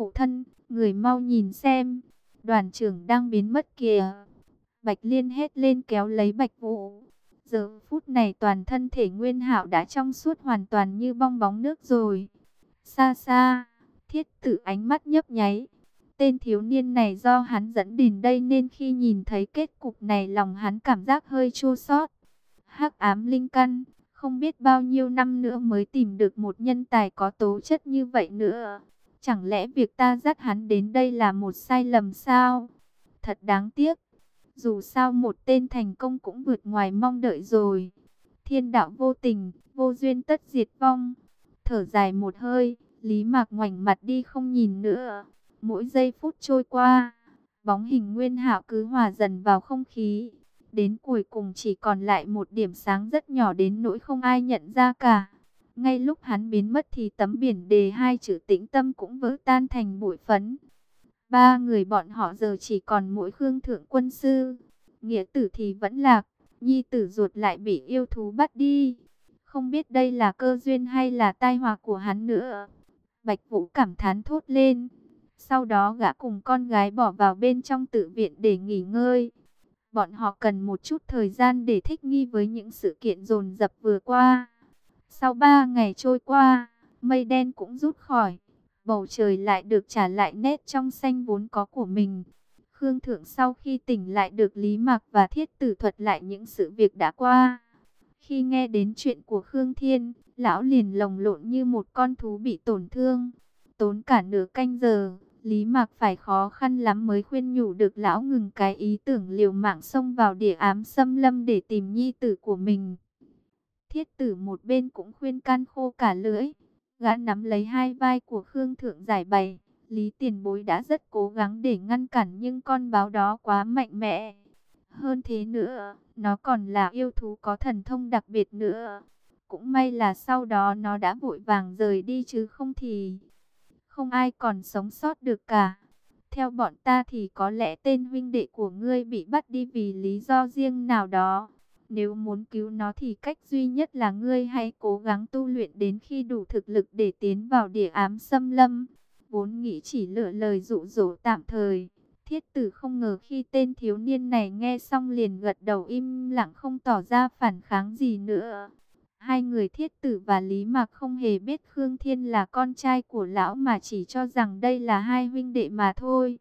phụ thân, người mau nhìn xem, đoàn trưởng đang biến mất kìa. Bạch Liên hét lên kéo lấy Bạch Vũ. Giờ phút này toàn thân thể Nguyên Hạo đã trong suốt hoàn toàn như bong bóng nước rồi. Xa xa, thiết tử ánh mắt nhấp nháy. Tên thiếu niên này do hắn dẫn đến đây nên khi nhìn thấy kết cục này lòng hắn cảm giác hơi chua xót. Hắc ám linh căn, không biết bao nhiêu năm nữa mới tìm được một nhân tài có tố chất như vậy nữa. Chẳng lẽ việc ta dắt hắn đến đây là một sai lầm sao? Thật đáng tiếc. Dù sao một tên thành công cũng vượt ngoài mong đợi rồi. Thiên đạo vô tình, vô duyên tất diệt vong. Thở dài một hơi, Lý Mạc ngoảnh mặt đi không nhìn nữa. Mỗi giây phút trôi qua, bóng hình Nguyên Hạo cứ hòa dần vào không khí. Đến cuối cùng chỉ còn lại một điểm sáng rất nhỏ đến nỗi không ai nhận ra cả. Ngay lúc hắn biến mất thì tấm biển đề hai chữ tĩnh tâm cũng vỡ tan thành bụi phấn. Ba người bọn họ giờ chỉ còn mỗi Khương Thượng Quân Sư. Nghĩa tử thì vẫn lạc, nhi tử ruột lại bị yêu thú bắt đi. Không biết đây là cơ duyên hay là tai họa của hắn nữa. Bạch Vũ cảm thán thốt lên. Sau đó gã cùng con gái bỏ vào bên trong tự viện để nghỉ ngơi. Bọn họ cần một chút thời gian để thích nghi với những sự kiện dồn dập vừa qua. Sau ba ngày trôi qua, mây đen cũng rút khỏi. Bầu trời lại được trả lại nét trong xanh vốn có của mình. Khương Thượng sau khi tỉnh lại được Lý Mạc và Thiết Tử thuật lại những sự việc đã qua. Khi nghe đến chuyện của Khương Thiên, lão liền lồng lộn như một con thú bị tổn thương. Tốn cả nửa canh giờ, Lý Mạc phải khó khăn lắm mới khuyên nhủ được lão ngừng cái ý tưởng liều mạng xông vào địa ám xâm lâm để tìm nhi tử của mình. Thiết tử một bên cũng khuyên can khô cả lưỡi. Gã nắm lấy hai vai của Khương Thượng giải bày. Lý tiền bối đã rất cố gắng để ngăn cản nhưng con báo đó quá mạnh mẽ. Hơn thế nữa, nó còn là yêu thú có thần thông đặc biệt nữa. Cũng may là sau đó nó đã vội vàng rời đi chứ không thì không ai còn sống sót được cả. Theo bọn ta thì có lẽ tên huynh đệ của ngươi bị bắt đi vì lý do riêng nào đó. Nếu muốn cứu nó thì cách duy nhất là ngươi hãy cố gắng tu luyện đến khi đủ thực lực để tiến vào địa ám xâm lâm. Vốn nghĩ chỉ lựa lời dụ dỗ tạm thời. Thiết tử không ngờ khi tên thiếu niên này nghe xong liền gật đầu im lặng không tỏ ra phản kháng gì nữa. Hai người thiết tử và Lý Mạc không hề biết Khương Thiên là con trai của lão mà chỉ cho rằng đây là hai huynh đệ mà thôi.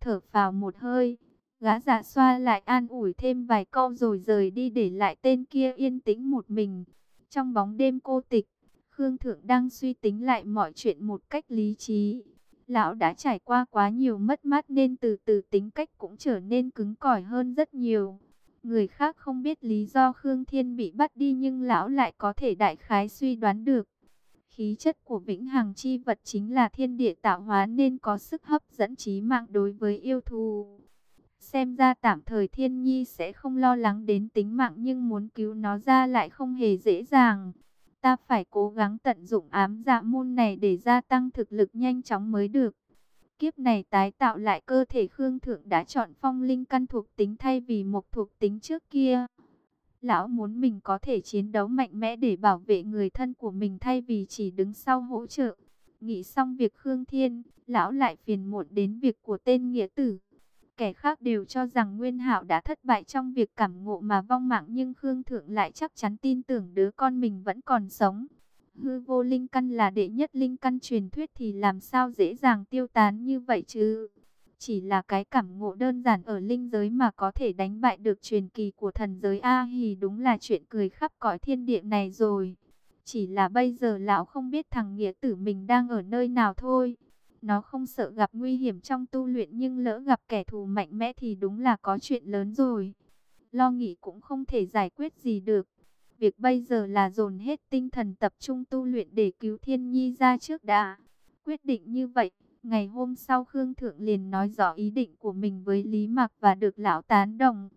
Thở vào một hơi, gã giả xoa lại an ủi thêm vài câu rồi rời đi để lại tên kia yên tĩnh một mình. Trong bóng đêm cô tịch, Khương Thượng đang suy tính lại mọi chuyện một cách lý trí. Lão đã trải qua quá nhiều mất mát nên từ từ tính cách cũng trở nên cứng cỏi hơn rất nhiều. Người khác không biết lý do Khương Thiên bị bắt đi nhưng lão lại có thể đại khái suy đoán được. Khí chất của vĩnh hằng chi vật chính là thiên địa tạo hóa nên có sức hấp dẫn trí mạng đối với yêu thù. Xem ra tạm thời thiên nhi sẽ không lo lắng đến tính mạng nhưng muốn cứu nó ra lại không hề dễ dàng. Ta phải cố gắng tận dụng ám dạ môn này để gia tăng thực lực nhanh chóng mới được. Kiếp này tái tạo lại cơ thể Khương Thượng đã chọn phong linh căn thuộc tính thay vì một thuộc tính trước kia. Lão muốn mình có thể chiến đấu mạnh mẽ để bảo vệ người thân của mình thay vì chỉ đứng sau hỗ trợ. Nghĩ xong việc Khương Thiên, lão lại phiền muộn đến việc của tên nghĩa tử. Kẻ khác đều cho rằng Nguyên Hạo đã thất bại trong việc cảm ngộ mà vong mạng, nhưng Khương Thượng lại chắc chắn tin tưởng đứa con mình vẫn còn sống. Hư vô linh căn là đệ nhất linh căn truyền thuyết thì làm sao dễ dàng tiêu tán như vậy chứ? Chỉ là cái cảm ngộ đơn giản ở linh giới mà có thể đánh bại được truyền kỳ của thần giới A Hì đúng là chuyện cười khắp cõi thiên địa này rồi. Chỉ là bây giờ lão không biết thằng nghĩa tử mình đang ở nơi nào thôi. Nó không sợ gặp nguy hiểm trong tu luyện nhưng lỡ gặp kẻ thù mạnh mẽ thì đúng là có chuyện lớn rồi. Lo nghĩ cũng không thể giải quyết gì được. Việc bây giờ là dồn hết tinh thần tập trung tu luyện để cứu Thiên Nhi ra trước đã. Quyết định như vậy, ngày hôm sau Khương Thượng liền nói rõ ý định của mình với Lý Mạc và được lão tán đồng.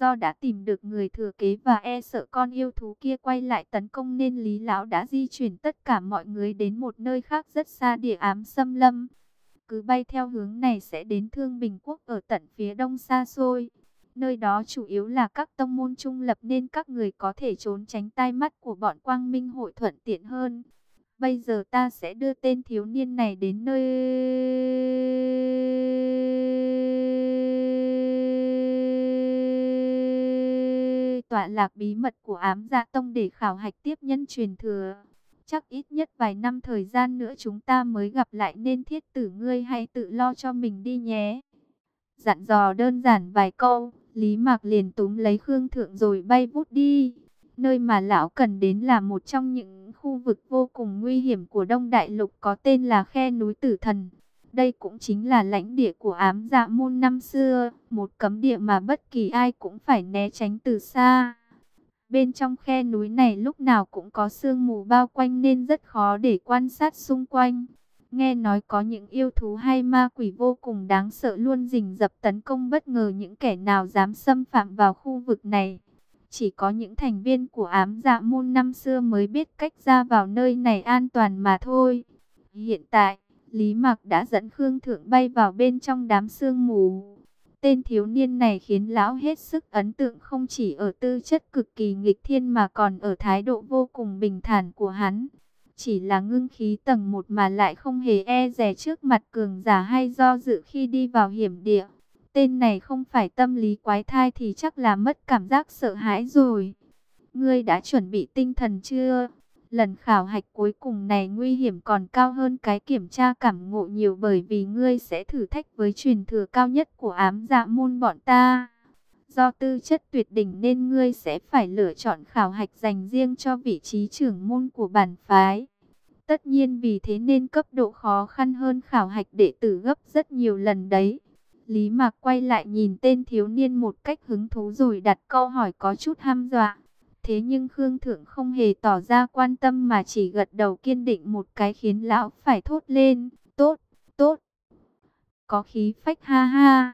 Do đã tìm được người thừa kế và e sợ con yêu thú kia quay lại tấn công nên Lý Lão đã di chuyển tất cả mọi người đến một nơi khác rất xa địa ám xâm lâm. Cứ bay theo hướng này sẽ đến Thương Bình Quốc ở tận phía đông xa xôi. Nơi đó chủ yếu là các tông môn trung lập nên các người có thể trốn tránh tai mắt của bọn quang minh hội thuận tiện hơn. Bây giờ ta sẽ đưa tên thiếu niên này đến nơi... tọa lạc bí mật của ám dạ tông để khảo hạch tiếp nhân truyền thừa. Chắc ít nhất vài năm thời gian nữa chúng ta mới gặp lại nên thiết tử ngươi hãy tự lo cho mình đi nhé. Dặn dò đơn giản vài câu, Lý Mạc liền túm lấy Khương Thượng rồi bay vút đi. Nơi mà lão cần đến là một trong những khu vực vô cùng nguy hiểm của Đông Đại Lục có tên là Khe Núi Tử Thần. Đây cũng chính là lãnh địa của ám dạ môn năm xưa, một cấm địa mà bất kỳ ai cũng phải né tránh từ xa. Bên trong khe núi này lúc nào cũng có sương mù bao quanh nên rất khó để quan sát xung quanh. Nghe nói có những yêu thú hay ma quỷ vô cùng đáng sợ luôn rình rập tấn công bất ngờ những kẻ nào dám xâm phạm vào khu vực này. Chỉ có những thành viên của ám dạ môn năm xưa mới biết cách ra vào nơi này an toàn mà thôi. Hiện tại, Lý Mạc đã dẫn Khương Thượng bay vào bên trong đám sương mù. Tên thiếu niên này khiến lão hết sức ấn tượng không chỉ ở tư chất cực kỳ nghịch thiên mà còn ở thái độ vô cùng bình thản của hắn. Chỉ là ngưng khí tầng một mà lại không hề e rè trước mặt cường giả hay do dự khi đi vào hiểm địa. Tên này không phải tâm lý quái thai thì chắc là mất cảm giác sợ hãi rồi. Ngươi đã chuẩn bị tinh thần chưa? Lần khảo hạch cuối cùng này nguy hiểm còn cao hơn cái kiểm tra cảm ngộ nhiều bởi vì ngươi sẽ thử thách với truyền thừa cao nhất của ám dạ môn bọn ta. Do tư chất tuyệt đỉnh nên ngươi sẽ phải lựa chọn khảo hạch dành riêng cho vị trí trưởng môn của bản phái. Tất nhiên vì thế nên cấp độ khó khăn hơn khảo hạch đệ tử gấp rất nhiều lần đấy. Lý Mạc quay lại nhìn tên thiếu niên một cách hứng thú rồi đặt câu hỏi có chút ham dọa. Thế nhưng Khương Thượng không hề tỏ ra quan tâm mà chỉ gật đầu kiên định một cái khiến lão phải thốt lên. Tốt, tốt. Có khí phách ha ha.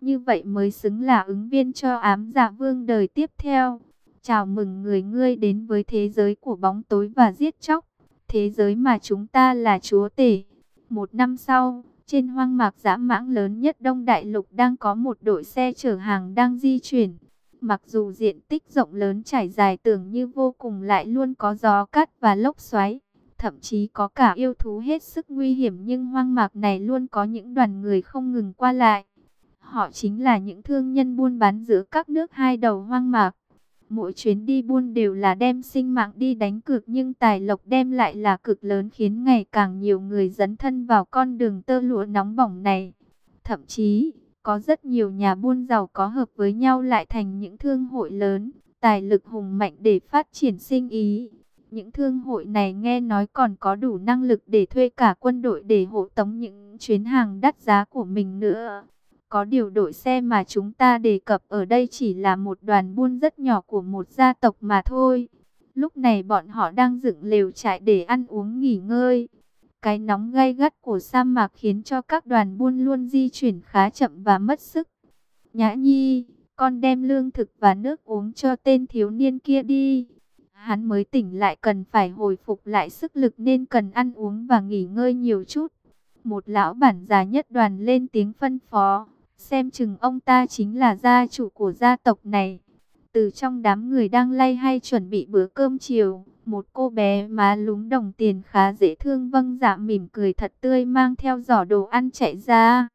Như vậy mới xứng là ứng viên cho ám giả vương đời tiếp theo. Chào mừng người ngươi đến với thế giới của bóng tối và giết chóc. Thế giới mà chúng ta là chúa tể. Một năm sau, trên hoang mạc dã mãng lớn nhất Đông Đại Lục đang có một đội xe chở hàng đang di chuyển. Mặc dù diện tích rộng lớn trải dài tưởng như vô cùng lại luôn có gió cát và lốc xoáy. Thậm chí có cả yêu thú hết sức nguy hiểm nhưng hoang mạc này luôn có những đoàn người không ngừng qua lại. Họ chính là những thương nhân buôn bán giữa các nước hai đầu hoang mạc. Mỗi chuyến đi buôn đều là đem sinh mạng đi đánh cược nhưng tài lộc đem lại là cực lớn khiến ngày càng nhiều người dấn thân vào con đường tơ lụa nóng bỏng này. Thậm chí, có rất nhiều nhà buôn giàu có hợp với nhau lại thành những thương hội lớn, tài lực hùng mạnh để phát triển sinh ý. Những thương hội này nghe nói còn có đủ năng lực để thuê cả quân đội để hộ tống những chuyến hàng đắt giá của mình nữa. Có điều đội xe mà chúng ta đề cập ở đây chỉ là một đoàn buôn rất nhỏ của một gia tộc mà thôi. Lúc này bọn họ đang dựng lều trại để ăn uống nghỉ ngơi. Cái nóng gay gắt của sa mạc khiến cho các đoàn buôn luôn di chuyển khá chậm và mất sức. Nhã Nhi, con đem lương thực và nước uống cho tên thiếu niên kia đi. Hắn mới tỉnh lại cần phải hồi phục lại sức lực nên cần ăn uống và nghỉ ngơi nhiều chút. Một lão bản già nhất đoàn lên tiếng phân phó. Xem chừng ông ta chính là gia chủ của gia tộc này. Từ trong đám người đang lay hay chuẩn bị bữa cơm chiều, một cô bé má lúng đồng tiền khá dễ thương vâng dạ mỉm cười thật tươi mang theo giỏ đồ ăn chạy ra.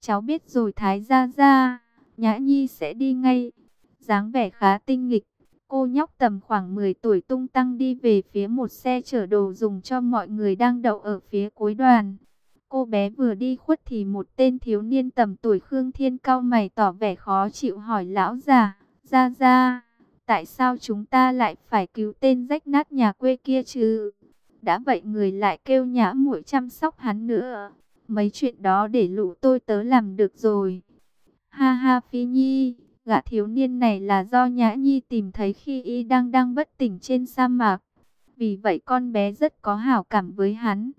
Cháu biết rồi Thái Gia Gia, Nhã Nhi sẽ đi ngay. dáng vẻ khá tinh nghịch, cô nhóc tầm khoảng 10 tuổi tung tăng đi về phía một xe chở đồ dùng cho mọi người đang đậu ở phía cuối đoàn. Cô bé vừa đi khuất thì một tên thiếu niên tầm tuổi Khương Thiên cao mày tỏ vẻ khó chịu hỏi lão già, ra ra, tại sao chúng ta lại phải cứu tên rách nát nhà quê kia chứ? Đã vậy người lại kêu nhã muội chăm sóc hắn nữa. Mấy chuyện đó để lũ tôi tớ làm được rồi. Ha ha Phi Nhi, gã thiếu niên này là do Nhã Nhi tìm thấy khi y đang đang bất tỉnh trên sa mạc. Vì vậy con bé rất có hảo cảm với hắn.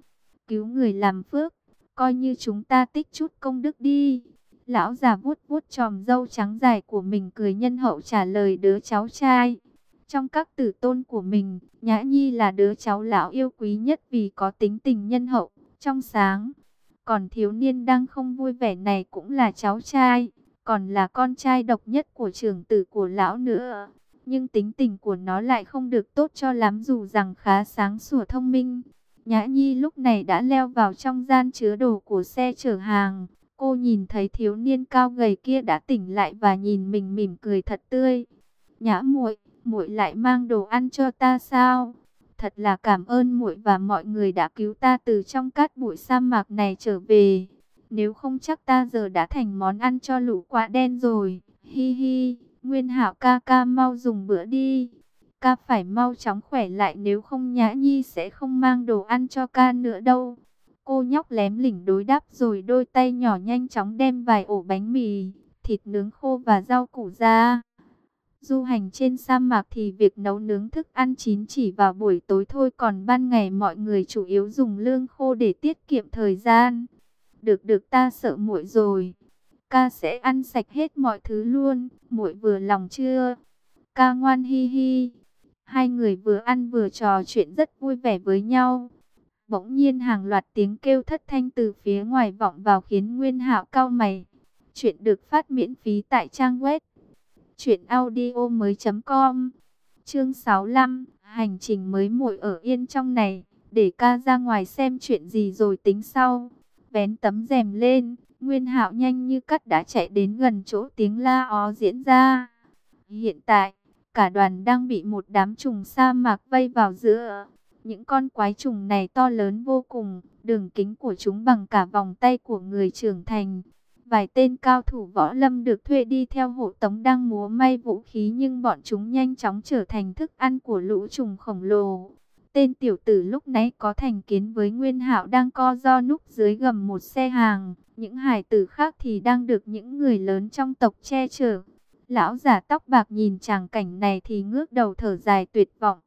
Cứu người làm phước, coi như chúng ta tích chút công đức đi. Lão già vuốt vuốt tròm râu trắng dài của mình cười nhân hậu trả lời đứa cháu trai. Trong các tử tôn của mình, Nhã Nhi là đứa cháu lão yêu quý nhất vì có tính tình nhân hậu, trong sáng. Còn thiếu niên đang không vui vẻ này cũng là cháu trai, còn là con trai độc nhất của trưởng tử của lão nữa. Nhưng tính tình của nó lại không được tốt cho lắm dù rằng khá sáng sủa thông minh. Nhã Nhi lúc này đã leo vào trong gian chứa đồ của xe chở hàng. Cô nhìn thấy thiếu niên cao gầy kia đã tỉnh lại và nhìn mình mỉm cười thật tươi. Nhã muội, muội lại mang đồ ăn cho ta sao? Thật là cảm ơn muội và mọi người đã cứu ta từ trong cát bụi sa mạc này trở về. Nếu không chắc ta giờ đã thành món ăn cho lũ quạ đen rồi. Hi hi, Nguyên Hạo ca ca mau dùng bữa đi. Ca phải mau chóng khỏe lại nếu không Nhã Nhi sẽ không mang đồ ăn cho ca nữa đâu. Cô nhóc lém lỉnh đối đáp rồi đôi tay nhỏ nhanh chóng đem vài ổ bánh mì, thịt nướng khô và rau củ ra. Du hành trên sa mạc thì việc nấu nướng thức ăn chín chỉ vào buổi tối thôi còn ban ngày mọi người chủ yếu dùng lương khô để tiết kiệm thời gian. Được được ta sợ muội rồi. Ca sẽ ăn sạch hết mọi thứ luôn, muội vừa lòng chưa? Ca ngoan hi hi. Hai người vừa ăn vừa trò chuyện rất vui vẻ với nhau. Bỗng nhiên hàng loạt tiếng kêu thất thanh từ phía ngoài vọng vào khiến Nguyên Hạo cao mày. Chuyện được phát miễn phí tại trang web truyệnaudiomoi.com. Chương 65, hành trình mới muội ở yên trong này, để ca ra ngoài xem chuyện gì rồi tính sau. Vén tấm rèm lên, Nguyên Hạo nhanh như cắt đã chạy đến gần chỗ tiếng la ó diễn ra. Hiện tại, cả đoàn đang bị một đám trùng sa mạc vây vào giữa. Những con quái trùng này to lớn vô cùng, đường kính của chúng bằng cả vòng tay của người trưởng thành. Vài tên cao thủ võ lâm được thuê đi theo hộ tống đang múa may vũ khí nhưng bọn chúng nhanh chóng trở thành thức ăn của lũ trùng khổng lồ. Tên tiểu tử lúc nãy có thành kiến với Nguyên Hạo đang co do núp dưới gầm một xe hàng. Những hải tử khác thì đang được những người lớn trong tộc che chở. Lão giả tóc bạc nhìn tràng cảnh này thì ngước đầu thở dài tuyệt vọng.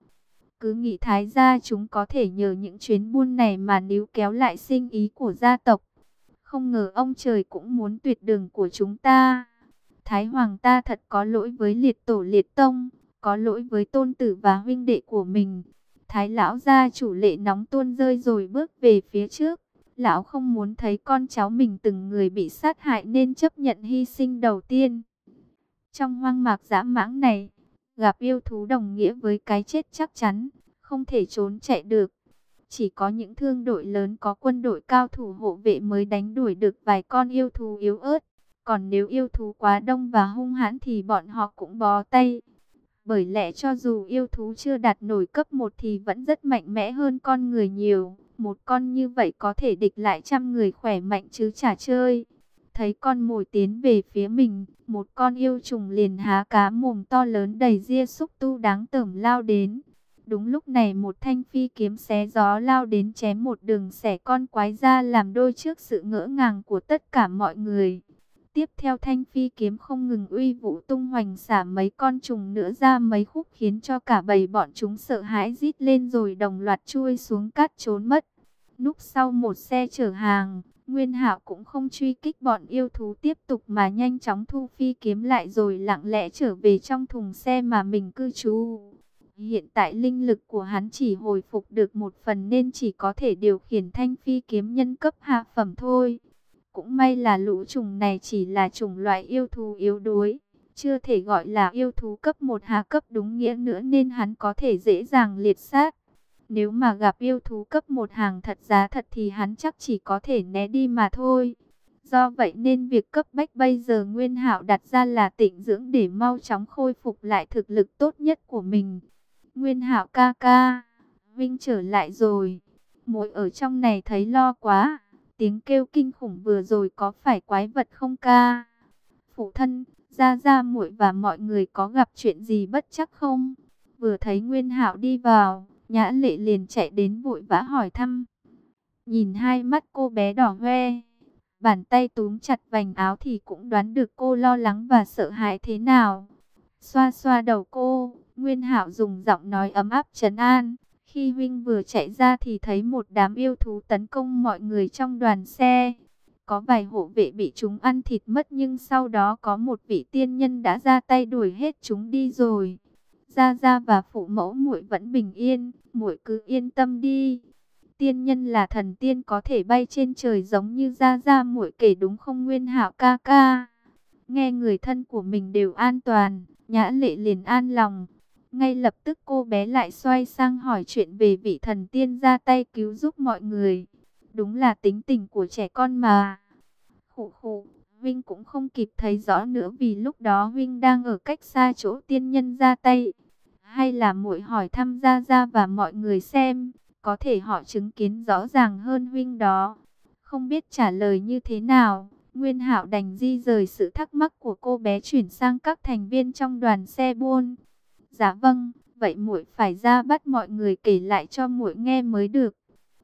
Cứ nghĩ thái gia chúng có thể nhờ những chuyến buôn này mà níu kéo lại sinh ý của gia tộc. Không ngờ ông trời cũng muốn tuyệt đường của chúng ta. Thái hoàng ta thật có lỗi với liệt tổ liệt tông, có lỗi với tôn tử và huynh đệ của mình. Thái lão gia chủ lệ nóng tuôn rơi rồi bước về phía trước. Lão không muốn thấy con cháu mình từng người bị sát hại nên chấp nhận hy sinh đầu tiên. Trong hoang mạc dã mãng này, gặp yêu thú đồng nghĩa với cái chết chắc chắn, không thể trốn chạy được. Chỉ có những thương đội lớn có quân đội cao thủ hộ vệ mới đánh đuổi được vài con yêu thú yếu ớt. Còn nếu yêu thú quá đông và hung hãn thì bọn họ cũng bó tay. Bởi lẽ cho dù yêu thú chưa đạt nổi cấp 1 thì vẫn rất mạnh mẽ hơn con người nhiều. Một con như vậy có thể địch lại trăm người khỏe mạnh chứ chả chơi. Thấy con mồi tiến về phía mình, một con yêu trùng liền há cá mồm to lớn đầy ria xúc tu đáng tởm lao đến. Đúng lúc này một thanh phi kiếm xé gió lao đến chém một đường xẻ con quái ra làm đôi trước sự ngỡ ngàng của tất cả mọi người. Tiếp theo thanh phi kiếm không ngừng uy vũ tung hoành xả mấy con trùng nữa ra mấy khúc khiến cho cả bầy bọn chúng sợ hãi rít lên rồi đồng loạt chui xuống cát trốn mất. Núp sau một xe chở hàng, Nguyên Hạo cũng không truy kích bọn yêu thú tiếp tục mà nhanh chóng thu phi kiếm lại rồi lặng lẽ trở về trong thùng xe mà mình cư trú. Hiện tại linh lực của hắn chỉ hồi phục được một phần nên chỉ có thể điều khiển thanh phi kiếm nhân cấp hạ phẩm thôi. Cũng may là lũ trùng này chỉ là chủng loại yêu thú yếu đuối, chưa thể gọi là yêu thú cấp 1 hạ cấp đúng nghĩa nữa nên hắn có thể dễ dàng liệt sát. Nếu mà gặp yêu thú cấp một hàng thật giá thật thì hắn chắc chỉ có thể né đi mà thôi. Do vậy nên việc cấp bách bây giờ Nguyên Hạo đặt ra là tịnh dưỡng để mau chóng khôi phục lại thực lực tốt nhất của mình. Nguyên Hạo ca ca, Vinh trở lại rồi. Mỗi ở trong này thấy lo quá. Tiếng kêu kinh khủng vừa rồi có phải quái vật không ca? Phụ thân, Gia Gia muội và mọi người có gặp chuyện gì bất chắc không? Vừa thấy Nguyên Hạo đi vào, Nhã Lệ liền chạy đến vội vã hỏi thăm. Nhìn hai mắt cô bé đỏ hoe, bàn tay túm chặt vành áo thì cũng đoán được cô lo lắng và sợ hãi thế nào. Xoa xoa đầu cô, Nguyên Hạo dùng giọng nói ấm áp trấn an. Khi huynh vừa chạy ra thì thấy một đám yêu thú tấn công mọi người trong đoàn xe. Có vài hộ vệ bị chúng ăn thịt mất nhưng sau đó có một vị tiên nhân đã ra tay đuổi hết chúng đi rồi. Gia Gia và phụ mẫu muội vẫn bình yên, muội cứ yên tâm đi. Tiên nhân là thần tiên có thể bay trên trời giống như Gia Gia muội kể đúng không Nguyên Hạo ca ca. Nghe người thân của mình đều an toàn, Nhã Lệ liền an lòng. Ngay lập tức cô bé lại xoay sang hỏi chuyện về vị thần tiên ra tay cứu giúp mọi người. Đúng là tính tình của trẻ con mà. Khủ khủ, Vinh cũng không kịp thấy rõ nữa vì lúc đó Vinh đang ở cách xa chỗ tiên nhân ra tay. Hay là muội hỏi thăm Gia Gia và mọi người xem, có thể họ chứng kiến rõ ràng hơn huynh đó. Không biết trả lời như thế nào, Nguyên Hạo đành di rời sự thắc mắc của cô bé chuyển sang các thành viên trong đoàn xe buôn. Dạ vâng, vậy muội phải ra bắt mọi người kể lại cho muội nghe mới được.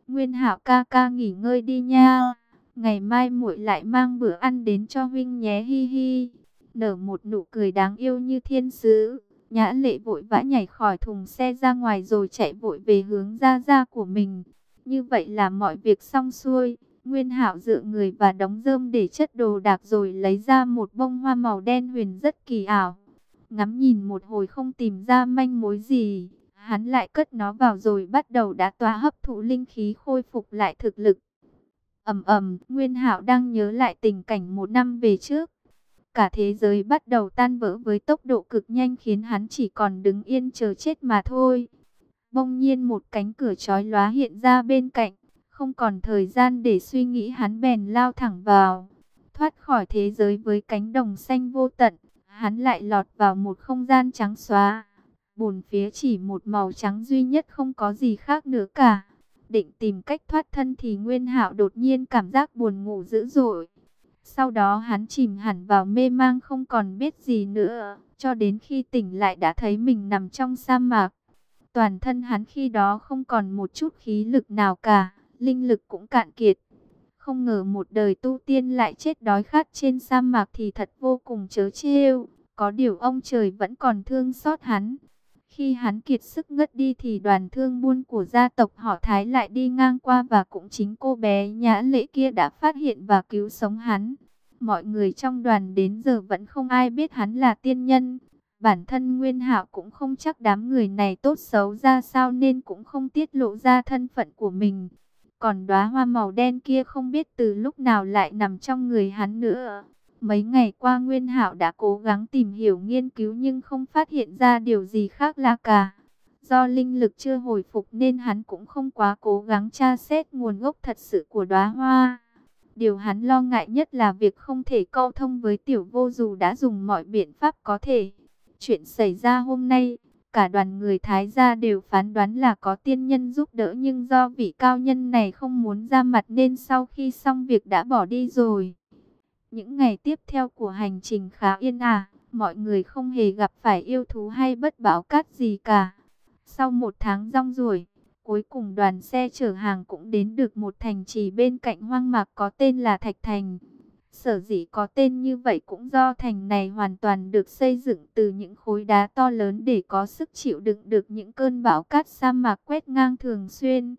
Nguyên Hạo ca ca nghỉ ngơi đi nha. Ngày mai muội lại mang bữa ăn đến cho huynh nhé hi hi. Nở một nụ cười đáng yêu như thiên sứ. Nhã lệ vội vã nhảy khỏi thùng xe ra ngoài rồi chạy vội về hướng ra ra của mình. Như vậy là mọi việc xong xuôi. Nguyên Hạo dựa người và đóng rơm để chất đồ đạc rồi lấy ra một bông hoa màu đen huyền rất kỳ ảo. Ngắm nhìn một hồi không tìm ra manh mối gì, hắn lại cất nó vào rồi bắt đầu đã tỏa hấp thụ linh khí khôi phục lại thực lực. Ầm ầm, Nguyên Hạo đang nhớ lại tình cảnh một năm về trước. Cả thế giới bắt đầu tan vỡ với tốc độ cực nhanh khiến hắn chỉ còn đứng yên chờ chết mà thôi. Bỗng nhiên một cánh cửa chói lóa hiện ra bên cạnh, không còn thời gian để suy nghĩ hắn bèn lao thẳng vào. Thoát khỏi thế giới với cánh đồng xanh vô tận, hắn lại lọt vào một không gian trắng xóa. bốn phía chỉ một màu trắng duy nhất không có gì khác nữa cả. Định tìm cách thoát thân thì Nguyên Hạo đột nhiên cảm giác buồn ngủ dữ dội. Sau đó hắn chìm hẳn vào mê mang không còn biết gì nữa, cho đến khi tỉnh lại đã thấy mình nằm trong sa mạc. Toàn thân hắn khi đó không còn một chút khí lực nào cả, linh lực cũng cạn kiệt. Không ngờ một đời tu tiên lại chết đói khát trên sa mạc thì thật vô cùng chớ trêu. Có điều ông trời vẫn còn thương xót hắn. Khi hắn kiệt sức ngất đi thì đoàn thương buôn của gia tộc họ Thái lại đi ngang qua và cũng chính cô bé nhã lễ kia đã phát hiện và cứu sống hắn. Mọi người trong đoàn đến giờ vẫn không ai biết hắn là tiên nhân. Bản thân Nguyên Hạo cũng không chắc đám người này tốt xấu ra sao nên cũng không tiết lộ ra thân phận của mình. Còn đóa hoa màu đen kia không biết từ lúc nào lại nằm trong người hắn nữa. Mấy ngày qua Nguyên Hạo đã cố gắng tìm hiểu nghiên cứu nhưng không phát hiện ra điều gì khác lạ cả. Do linh lực chưa hồi phục nên hắn cũng không quá cố gắng tra xét nguồn gốc thật sự của đóa hoa. Điều hắn lo ngại nhất là việc không thể câu thông với tiểu vô dù đã dùng mọi biện pháp có thể. Chuyện xảy ra hôm nay, cả đoàn người Thái gia đều phán đoán là có tiên nhân giúp đỡ nhưng do vị cao nhân này không muốn ra mặt nên sau khi xong việc đã bỏ đi rồi. Những ngày tiếp theo của hành trình khá yên ả, mọi người không hề gặp phải yêu thú hay bất bão cát gì cả. Sau một tháng rong ruổi, cuối cùng đoàn xe chở hàng cũng đến được một thành trì bên cạnh hoang mạc có tên là Thạch Thành. Sở dĩ có tên như vậy cũng do thành này hoàn toàn được xây dựng từ những khối đá to lớn để có sức chịu đựng được những cơn bão cát sa mạc quét ngang thường xuyên.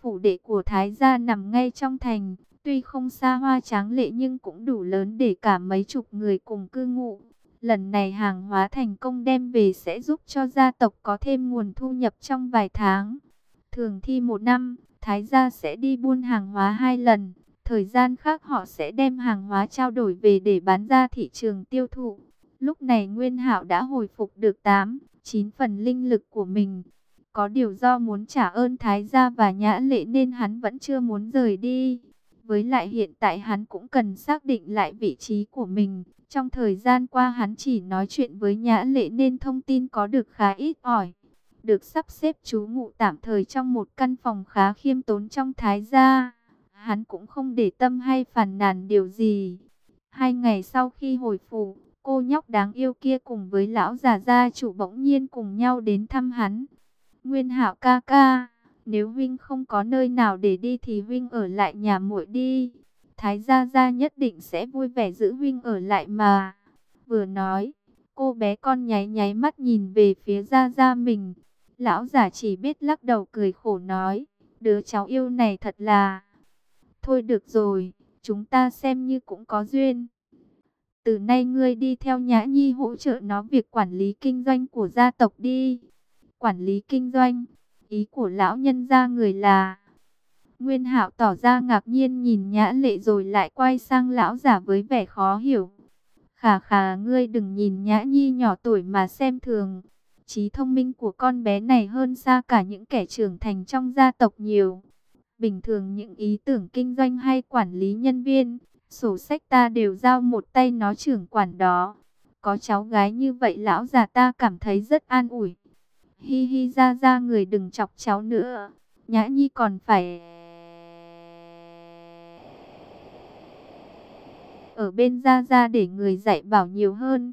Phủ đệ của Thái gia nằm ngay trong thành, tuy không xa hoa tráng lệ nhưng cũng đủ lớn để cả mấy chục người cùng cư ngụ. Lần này hàng hóa thành công đem về sẽ giúp cho gia tộc có thêm nguồn thu nhập trong vài tháng. Thường thi một năm, Thái gia sẽ đi buôn hàng hóa hai lần. Thời gian khác họ sẽ đem hàng hóa trao đổi về để bán ra thị trường tiêu thụ. Lúc này Nguyên Hạo đã hồi phục được 8, 9 phần linh lực của mình. Có điều do muốn trả ơn Thái gia và Nhã Lệ nên hắn vẫn chưa muốn rời đi. Với lại hiện tại hắn cũng cần xác định lại vị trí của mình. Trong thời gian qua hắn chỉ nói chuyện với Nhã Lệ nên thông tin có được khá ít ỏi. Được sắp xếp trú ngụ tạm thời trong một căn phòng khá khiêm tốn trong Thái gia. Hắn cũng không để tâm hay phản nàn điều gì. Hai ngày sau khi hồi phủ, cô nhóc đáng yêu kia cùng với lão già gia chủ bỗng nhiên cùng nhau đến thăm hắn. Nguyên hạo ca ca, nếu Vinh không có nơi nào để đi thì Vinh ở lại nhà muội đi. Thái gia gia nhất định sẽ vui vẻ giữ Vinh ở lại mà. Vừa nói, cô bé con nháy nháy mắt nhìn về phía gia gia mình. Lão già chỉ biết lắc đầu cười khổ nói, đứa cháu yêu này thật là... Thôi được rồi, chúng ta xem như cũng có duyên. Từ nay ngươi đi theo Nhã Nhi hỗ trợ nó việc quản lý kinh doanh của gia tộc đi. Quản lý kinh doanh, ý của lão nhân ra người là... Nguyên Hạo tỏ ra ngạc nhiên nhìn Nhã Lệ rồi lại quay sang lão giả với vẻ khó hiểu. Khà khà ngươi đừng nhìn Nhã Nhi nhỏ tuổi mà xem thường. Trí thông minh của con bé này hơn xa cả những kẻ trưởng thành trong gia tộc nhiều. Bình thường những ý tưởng kinh doanh hay quản lý nhân viên, sổ sách ta đều giao một tay nó trưởng quản đó. Có cháu gái như vậy lão già ta cảm thấy rất an ủi. Hi hi ra ra người đừng chọc cháu nữa. Nhã Nhi còn phải... Ở bên ra ra để người dạy bảo nhiều hơn.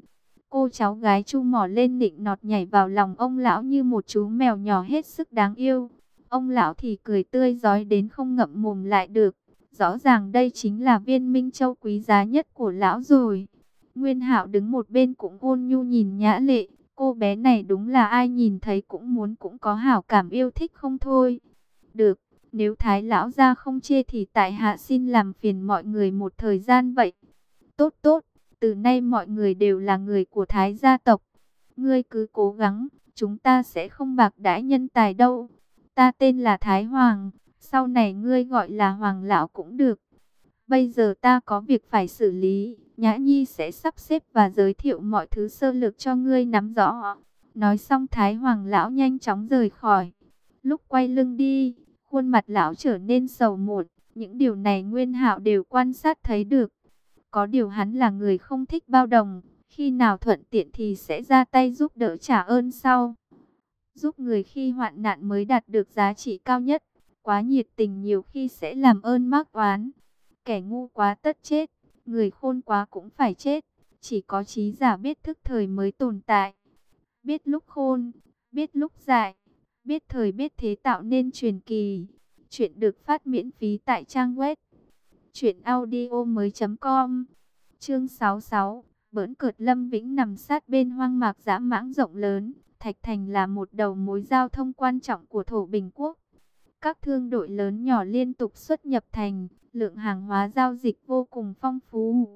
Cô cháu gái chu mỏ lên nịnh nọt nhảy vào lòng ông lão như một chú mèo nhỏ hết sức đáng yêu. Ông lão thì cười tươi giói đến không ngậm mồm lại được. Rõ ràng đây chính là viên minh châu quý giá nhất của lão rồi. Nguyên hạo đứng một bên cũng ôn nhu nhìn nhã lệ. Cô bé này đúng là ai nhìn thấy cũng muốn cũng có hảo cảm yêu thích không thôi. Được, nếu thái lão ra không chê thì tại hạ xin làm phiền mọi người một thời gian vậy. Tốt tốt, từ nay mọi người đều là người của thái gia tộc. Ngươi cứ cố gắng, chúng ta sẽ không bạc đãi nhân tài đâu. Ta tên là Thái Hoàng, sau này ngươi gọi là Hoàng Lão cũng được. Bây giờ ta có việc phải xử lý, Nhã Nhi sẽ sắp xếp và giới thiệu mọi thứ sơ lược cho ngươi nắm rõ. Nói xong Thái Hoàng Lão nhanh chóng rời khỏi. Lúc quay lưng đi, khuôn mặt Lão trở nên sầu muộn. Những điều này Nguyên hạo đều quan sát thấy được. Có điều hắn là người không thích bao đồng, khi nào thuận tiện thì sẽ ra tay giúp đỡ trả ơn sau. Giúp người khi hoạn nạn mới đạt được giá trị cao nhất, quá nhiệt tình nhiều khi sẽ làm ơn mắc oán. Kẻ ngu quá tất chết, người khôn quá cũng phải chết, chỉ có trí giả biết thức thời mới tồn tại. Biết lúc khôn, biết lúc dại, biết thời biết thế tạo nên truyền kỳ. Chuyện được phát miễn phí tại trang web chuyệnaudio mới .com Chương 66 Bỡn cợt Lâm Vĩnh nằm sát bên hoang mạc dã mãng rộng lớn Thạch Thành là một đầu mối giao thông quan trọng của Thổ Bình Quốc các thương đội lớn nhỏ liên tục xuất nhập thành Lượng hàng hóa giao dịch vô cùng phong phú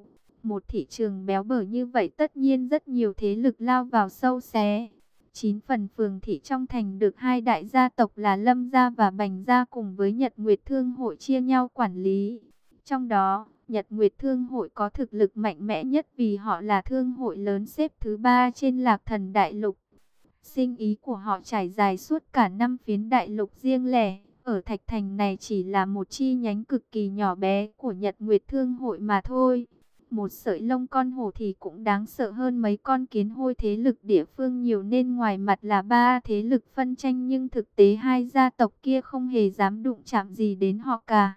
Một thị trường béo bở như vậy tất nhiên rất nhiều thế lực lao vào sâu xé Chín phần phường thị trong thành được hai đại gia tộc là Lâm Gia và Bành Gia cùng với Nhật Nguyệt Thương hội chia nhau quản lý. Trong đó, Nhật Nguyệt Thương hội có thực lực mạnh mẽ nhất vì họ là thương hội lớn xếp thứ ba trên lạc thần đại lục. Sinh ý của họ trải dài suốt cả năm phiến đại lục riêng lẻ. Ở Thạch Thành này chỉ là một chi nhánh cực kỳ nhỏ bé của Nhật Nguyệt Thương hội mà thôi. Một sợi lông con hổ thì cũng đáng sợ hơn mấy con kiến hôi thế lực địa phương nhiều nên ngoài mặt là ba thế lực phân tranh nhưng thực tế hai gia tộc kia không hề dám đụng chạm gì đến họ cả.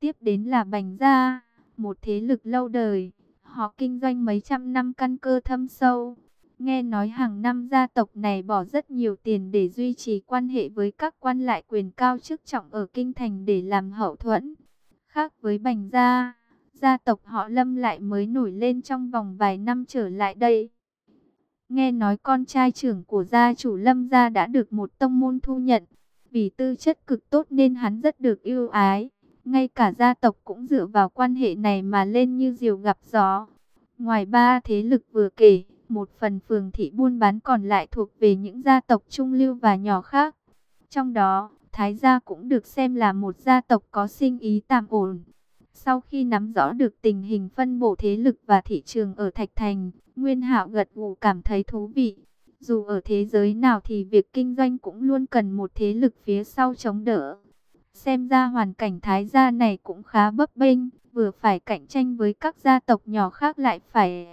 Tiếp đến là Bành Gia, một thế lực lâu đời. Họ kinh doanh mấy trăm năm căn cơ thâm sâu. Nghe nói hàng năm gia tộc này bỏ rất nhiều tiền để duy trì quan hệ với các quan lại quyền cao chức trọng ở kinh thành để làm hậu thuẫn. Khác với Bành Gia, gia tộc họ Lâm lại mới nổi lên trong vòng vài năm trở lại đây. Nghe nói con trai trưởng của gia chủ Lâm Gia đã được một tông môn thu nhận. Vì tư chất cực tốt nên hắn rất được yêu ái. Ngay cả gia tộc cũng dựa vào quan hệ này mà lên như diều gặp gió. Ngoài ba thế lực vừa kể, một phần phường thị buôn bán còn lại thuộc về những gia tộc trung lưu và nhỏ khác. Trong đó, Thái gia cũng được xem là một gia tộc có sinh ý tạm ổn. Sau khi nắm rõ được tình hình phân bổ thế lực và thị trường ở Thạch Thành, Nguyên Hạo gật gù cảm thấy thú vị. Dù ở thế giới nào thì việc kinh doanh cũng luôn cần một thế lực phía sau chống đỡ. Xem ra hoàn cảnh thái gia này cũng khá bấp bênh, vừa phải cạnh tranh với các gia tộc nhỏ khác lại phải...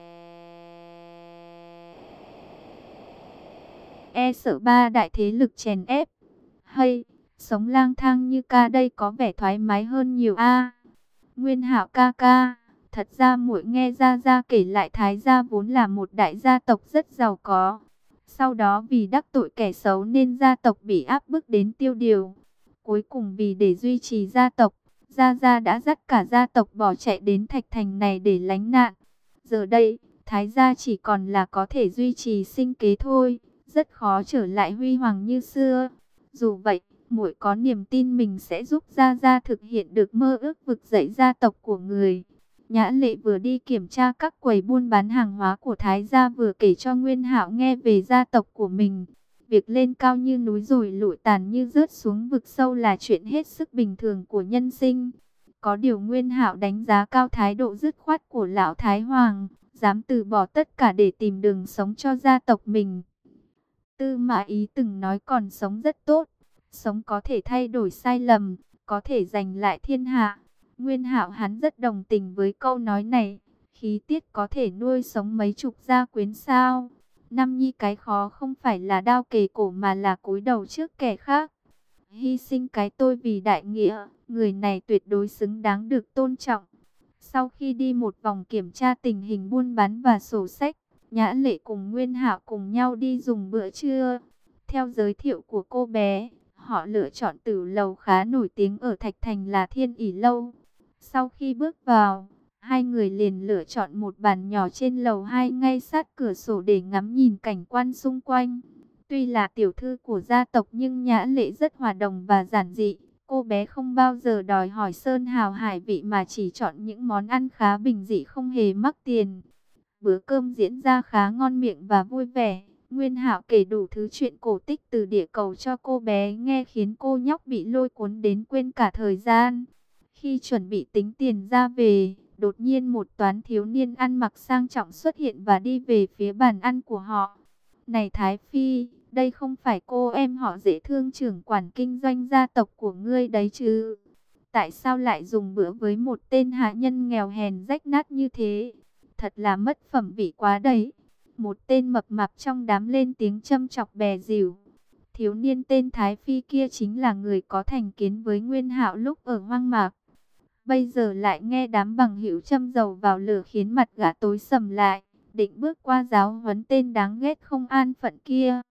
E sợ ba đại thế lực chèn ép. Hay, sống lang thang như ca đây có vẻ thoải mái hơn nhiều a Nguyên hạo ca ca, thật ra muội nghe ra ra kể lại thái gia vốn là một đại gia tộc rất giàu có. Sau đó vì đắc tội kẻ xấu nên gia tộc bị áp bức đến tiêu điều. Cuối cùng vì để duy trì gia tộc, Gia Gia đã dắt cả gia tộc bỏ chạy đến Thạch Thành này để lánh nạn. Giờ đây, Thái Gia chỉ còn là có thể duy trì sinh kế thôi, rất khó trở lại huy hoàng như xưa. Dù vậy, muội có niềm tin mình sẽ giúp Gia Gia thực hiện được mơ ước vực dậy gia tộc của người. Nhã lệ vừa đi kiểm tra các quầy buôn bán hàng hóa của Thái Gia vừa kể cho Nguyên Hạo nghe về gia tộc của mình. Việc lên cao như núi rồi lụi tàn như rớt xuống vực sâu là chuyện hết sức bình thường của nhân sinh. Có điều Nguyên Hạo đánh giá cao thái độ dứt khoát của lão Thái Hoàng, dám từ bỏ tất cả để tìm đường sống cho gia tộc mình. Tư Mã Ý từng nói còn sống rất tốt, sống có thể thay đổi sai lầm, có thể giành lại thiên hạ. Nguyên Hạo hắn rất đồng tình với câu nói này, khí tiết có thể nuôi sống mấy chục gia quyến sao? Năm nhi cái khó không phải là đao kề cổ mà là cúi đầu trước kẻ khác. Hy sinh cái tôi vì đại nghĩa, người này tuyệt đối xứng đáng được tôn trọng. Sau khi đi một vòng kiểm tra tình hình buôn bán và sổ sách, Nhã Lệ cùng Nguyên Hạo cùng nhau đi dùng bữa trưa. Theo giới thiệu của cô bé, họ lựa chọn tử lầu khá nổi tiếng ở Thạch Thành là Thiên ỉ Lâu. Sau khi bước vào, hai người liền lựa chọn một bàn nhỏ trên lầu hai ngay sát cửa sổ để ngắm nhìn cảnh quan xung quanh. Tuy là tiểu thư của gia tộc nhưng Nhã Lệ rất hòa đồng và giản dị. Cô bé không bao giờ đòi hỏi sơn hào hải vị mà chỉ chọn những món ăn khá bình dị không hề mắc tiền. Bữa cơm diễn ra khá ngon miệng và vui vẻ. Nguyên Hạo kể đủ thứ chuyện cổ tích từ địa cầu cho cô bé nghe khiến cô nhóc bị lôi cuốn đến quên cả thời gian. Khi chuẩn bị tính tiền ra về, đột nhiên một toán thiếu niên ăn mặc sang trọng xuất hiện và đi về phía bàn ăn của họ. Này Thái Phi, đây không phải cô em họ dễ thương trưởng quản kinh doanh gia tộc của ngươi đấy chứ? Tại sao lại dùng bữa với một tên hạ nhân nghèo hèn rách nát như thế? Thật là mất phẩm vị quá đấy. Một tên mập mạp trong đám lên tiếng châm chọc bè dìu. Thiếu niên tên Thái Phi kia chính là người có thành kiến với Nguyên Hạo lúc ở hoang mạc. Bây giờ lại nghe đám bằng hữu châm dầu vào lửa khiến mặt gã tối sầm lại. Định bước qua giáo huấn tên đáng ghét không an phận kia.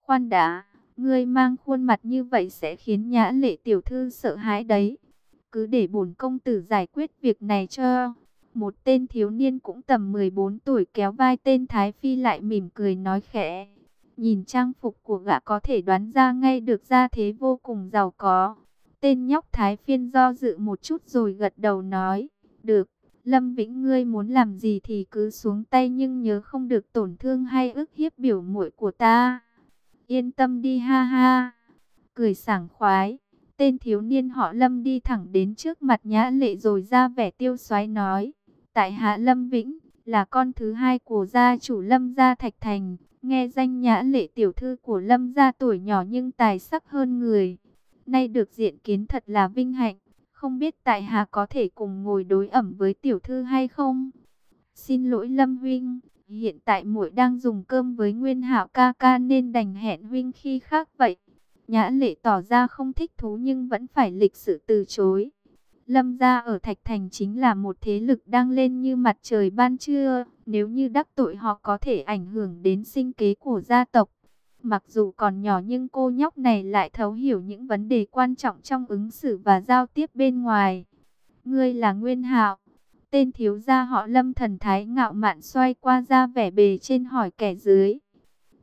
Khoan đã, ngươi mang khuôn mặt như vậy sẽ khiến nhã lệ tiểu thư sợ hãi đấy. Cứ để bổn công tử giải quyết việc này cho. Một tên thiếu niên cũng tầm 14 tuổi kéo vai tên Thái Phi lại mỉm cười nói khẽ. Nhìn trang phục của gã có thể đoán ra ngay được ra thế vô cùng giàu có. Tên nhóc Thái Phiên do dự một chút rồi gật đầu nói. Được, Lâm Vĩnh ngươi muốn làm gì thì cứ xuống tay nhưng nhớ không được tổn thương hay ức hiếp biểu muội của ta. Yên tâm đi ha ha. Cười sảng khoái. Tên thiếu niên họ Lâm đi thẳng đến trước mặt Nhã Lệ rồi ra vẻ tiêu xoái nói. Tại Hạ Lâm Vĩnh, là con thứ hai của gia chủ Lâm Gia Thạch Thành. Nghe danh Nhã Lệ tiểu thư của Lâm Gia tuổi nhỏ nhưng tài sắc hơn người. Nay được diện kiến thật là vinh hạnh. Không biết tại Hạ có thể cùng ngồi đối ẩm với tiểu thư hay không? Xin lỗi Lâm Huynh, hiện tại muội đang dùng cơm với Nguyên Hạo ca ca nên đành hẹn Huynh khi khác vậy. Nhã lệ tỏ ra không thích thú nhưng vẫn phải lịch sự từ chối. Lâm gia ở Thạch Thành chính là một thế lực đang lên như mặt trời ban trưa. Nếu như đắc tội họ có thể ảnh hưởng đến sinh kế của gia tộc. Mặc dù còn nhỏ nhưng cô nhóc này lại thấu hiểu những vấn đề quan trọng trong ứng xử và giao tiếp bên ngoài. Ngươi là Nguyên Hạo. Tên thiếu gia họ Lâm thần thái ngạo mạn xoay qua ra vẻ bề trên hỏi kẻ dưới.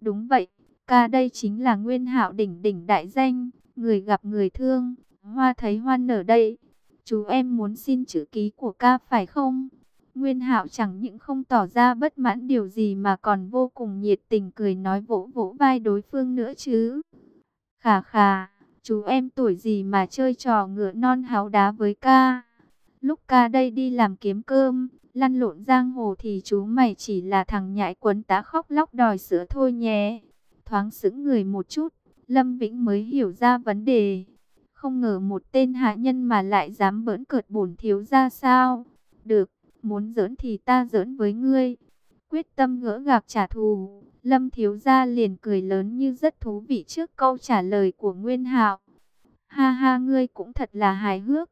Đúng vậy, ca đây chính là Nguyên Hạo đỉnh đỉnh đại danh, người gặp người thương, hoa thấy hoa nở đây. Chú em muốn xin chữ ký của ca phải không? Nguyên Hạo chẳng những không tỏ ra bất mãn điều gì mà còn vô cùng nhiệt tình cười nói vỗ vỗ vai đối phương nữa chứ. Khà khà, chú em tuổi gì mà chơi trò ngựa non háo đá với ca. Lúc ca đây đi làm kiếm cơm, lăn lộn giang hồ thì chú mày chỉ là thằng nhãi quấn tá khóc lóc đòi sữa thôi nhé. Thoáng sững người một chút, Lâm Vĩnh mới hiểu ra vấn đề. Không ngờ một tên hạ nhân mà lại dám bỡn cợt bổn thiếu ra sao. Được, muốn giỡn thì ta giỡn với ngươi. Quyết tâm gỡ gạc trả thù, Lâm thiếu gia liền cười lớn như rất thú vị trước câu trả lời của Nguyên Hạo. Ha ha ngươi cũng thật là hài hước.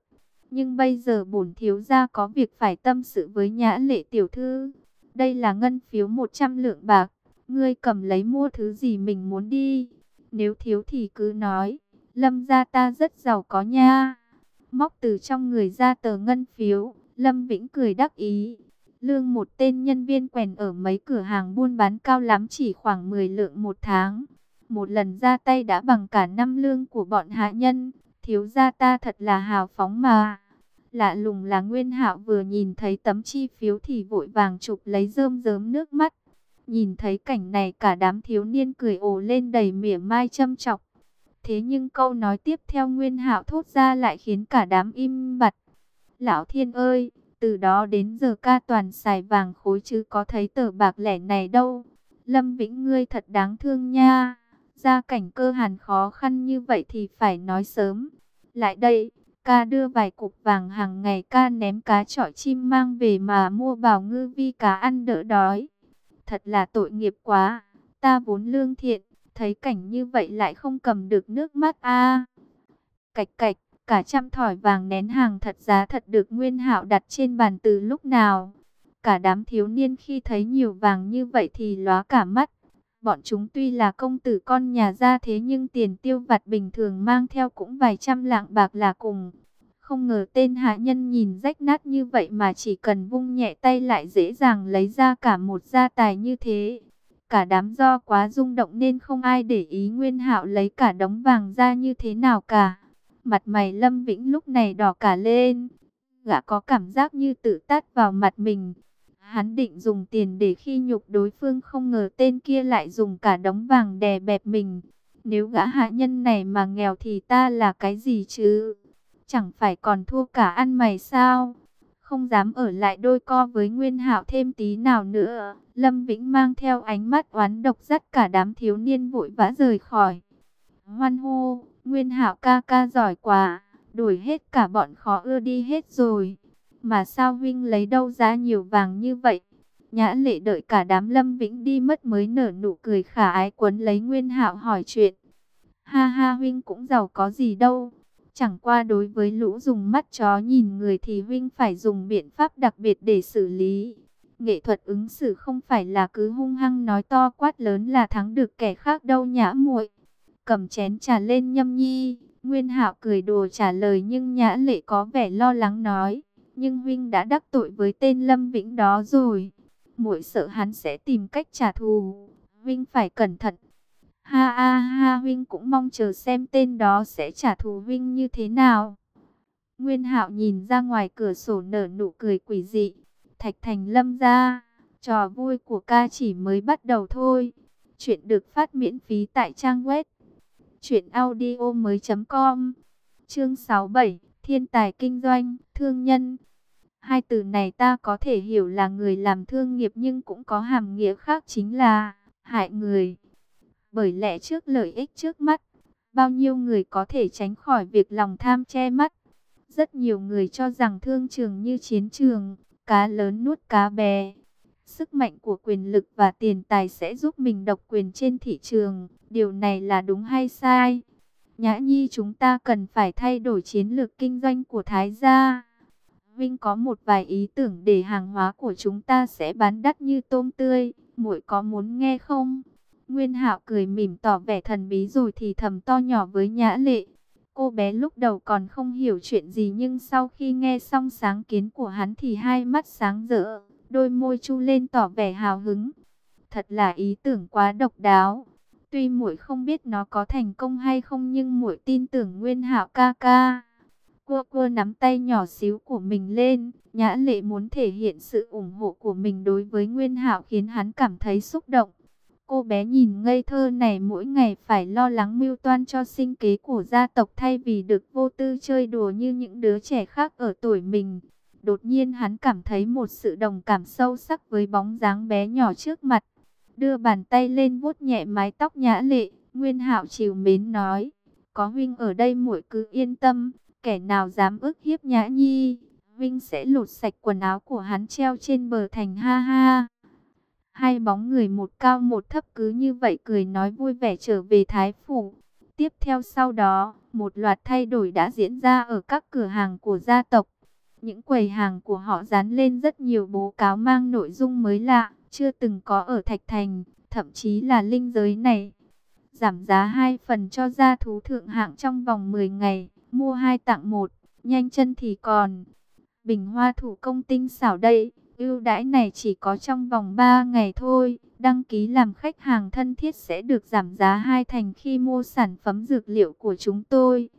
Nhưng bây giờ bổn thiếu gia có việc phải tâm sự với nhã lệ tiểu thư. Đây là ngân phiếu 100 lượng bạc. Ngươi cầm lấy mua thứ gì mình muốn đi. Nếu thiếu thì cứ nói. Lâm gia ta rất giàu có nha. Móc từ trong người ra tờ ngân phiếu. Lâm Vĩnh cười đắc ý. Lương một tên nhân viên quèn ở mấy cửa hàng buôn bán cao lắm chỉ khoảng 10 lượng một tháng. Một lần ra tay đã bằng cả năm lương của bọn hạ nhân. Thiếu gia ta thật là hào phóng mà. Lạ lùng là Nguyên Hạo vừa nhìn thấy tấm chi phiếu thì vội vàng chụp lấy rơm rớm nước mắt. Nhìn thấy cảnh này cả đám thiếu niên cười ồ lên đầy mỉa mai châm chọc. Thế nhưng câu nói tiếp theo Nguyên Hạo thốt ra lại khiến cả đám im bặt. Lão thiên ơi, từ đó đến giờ ca toàn xài vàng khối chứ có thấy tờ bạc lẻ này đâu. Lâm Vĩnh ngươi thật đáng thương nha. Gia cảnh cơ hàn khó khăn như vậy thì phải nói sớm. Lại đây, ca đưa vài cục vàng hàng ngày ca ném cá trọi chim mang về mà mua bảo ngư vi cá ăn đỡ đói. Thật là tội nghiệp quá, ta vốn lương thiện, thấy cảnh như vậy lại không cầm được nước mắt a. cạch cạch, cả trăm thỏi vàng nén hàng thật giá thật được Nguyên Hạo đặt trên bàn từ lúc nào. Cả đám thiếu niên khi thấy nhiều vàng như vậy thì lóa cả mắt. Bọn chúng tuy là công tử con nhà gia thế nhưng tiền tiêu vặt bình thường mang theo cũng vài trăm lạng bạc là cùng. Không ngờ tên hạ nhân nhìn rách nát như vậy mà chỉ cần vung nhẹ tay lại dễ dàng lấy ra cả một gia tài như thế. Cả đám do quá rung động nên không ai để ý Nguyên Hạo lấy cả đống vàng ra như thế nào cả. Mặt mày Lâm Vĩnh lúc này đỏ cả lên. Gã có cảm giác như tự tát vào mặt mình. Hắn định dùng tiền để khi nhục đối phương không ngờ tên kia lại dùng cả đống vàng đè bẹp mình. Nếu gã hạ nhân này mà nghèo thì ta là cái gì chứ? Chẳng phải còn thua cả ăn mày sao? Không dám ở lại đôi co với Nguyên Hạo thêm tí nào nữa. Lâm Vĩnh mang theo ánh mắt oán độc dắt cả đám thiếu niên vội vã rời khỏi. Hoan hô, Nguyên Hạo ca ca giỏi quá, đuổi hết cả bọn khó ưa đi hết rồi. Mà sao Vinh lấy đâu ra nhiều vàng như vậy? Nhã lệ đợi cả đám Lâm Vĩnh đi mất mới nở nụ cười khả ái quấn lấy Nguyên Hạo hỏi chuyện. Ha ha Vinh cũng giàu có gì đâu. Chẳng qua đối với lũ dùng mắt chó nhìn người thì Vinh phải dùng biện pháp đặc biệt để xử lý. Nghệ thuật ứng xử không phải là cứ hung hăng nói to quát lớn là thắng được kẻ khác đâu nhã muội. Cầm chén trà lên nhâm nhi, Nguyên Hạo cười đùa trả lời nhưng nhã lệ có vẻ lo lắng nói. Nhưng huynh đã đắc tội với tên Lâm Vĩnh đó rồi. Muội sợ hắn sẽ tìm cách trả thù. huynh phải cẩn thận. Ha ha ha huynh cũng mong chờ xem tên đó sẽ trả thù huynh như thế nào. Nguyên Hạo nhìn ra ngoài cửa sổ nở nụ cười quỷ dị. Thạch Thành Lâm ra, trò vui của ca chỉ mới bắt đầu thôi. Chuyện được phát miễn phí tại trang web truyệnaudiomoi.com. Chương 67, Thiên tài kinh doanh, thương nhân. Hai từ này ta có thể hiểu là người làm thương nghiệp nhưng cũng có hàm nghĩa khác chính là hại người. Bởi lẽ trước lợi ích trước mắt, bao nhiêu người có thể tránh khỏi việc lòng tham che mắt. Rất nhiều người cho rằng thương trường như chiến trường, cá lớn nuốt cá bé. Sức mạnh của quyền lực và tiền tài sẽ giúp mình độc quyền trên thị trường. Điều này là đúng hay sai? Nhã Nhi, chúng ta cần phải thay đổi chiến lược kinh doanh của Thái gia. Vinh có một vài ý tưởng để hàng hóa của chúng ta sẽ bán đắt như tôm tươi. Muội có muốn nghe không? Nguyên Hạo cười mỉm tỏ vẻ thần bí rồi thì thầm to nhỏ với Nhã Lệ. Cô bé lúc đầu còn không hiểu chuyện gì nhưng sau khi nghe xong sáng kiến của hắn thì hai mắt sáng rỡ, đôi môi chu lên tỏ vẻ hào hứng. Thật là ý tưởng quá độc đáo. Tuy muội không biết nó có thành công hay không nhưng muội tin tưởng Nguyên Hạo ca ca. Cua cua nắm tay nhỏ xíu của mình lên, Nhã Lệ muốn thể hiện sự ủng hộ của mình đối với Nguyên Hạo khiến hắn cảm thấy xúc động. Cô bé nhìn ngây thơ này mỗi ngày phải lo lắng mưu toan cho sinh kế của gia tộc thay vì được vô tư chơi đùa như những đứa trẻ khác ở tuổi mình. Đột nhiên hắn cảm thấy một sự đồng cảm sâu sắc với bóng dáng bé nhỏ trước mặt. Đưa bàn tay lên vuốt nhẹ mái tóc nhã lệ, Nguyên Hạo chiều mến nói, có huynh ở đây muội cứ yên tâm, kẻ nào dám ức hiếp nhã nhi, huynh sẽ lột sạch quần áo của hắn treo trên bờ thành ha ha. Hai bóng người một cao một thấp cứ như vậy cười nói vui vẻ trở về Thái Phủ. Tiếp theo sau đó, một loạt thay đổi đã diễn ra ở các cửa hàng của gia tộc. Những quầy hàng của họ dán lên rất nhiều bố cáo mang nội dung mới lạ, chưa từng có ở Thạch Thành, thậm chí là linh giới này. Giảm giá 2 phần cho gia thú thượng hạng trong vòng 10 ngày, mua 2 tặng 1, nhanh chân thì còn. Bình hoa thủ công tinh xảo đây, ưu đãi này chỉ có trong vòng 3 ngày thôi. Đăng ký làm khách hàng thân thiết sẽ được giảm giá hai thành khi mua sản phẩm dược liệu của chúng tôi.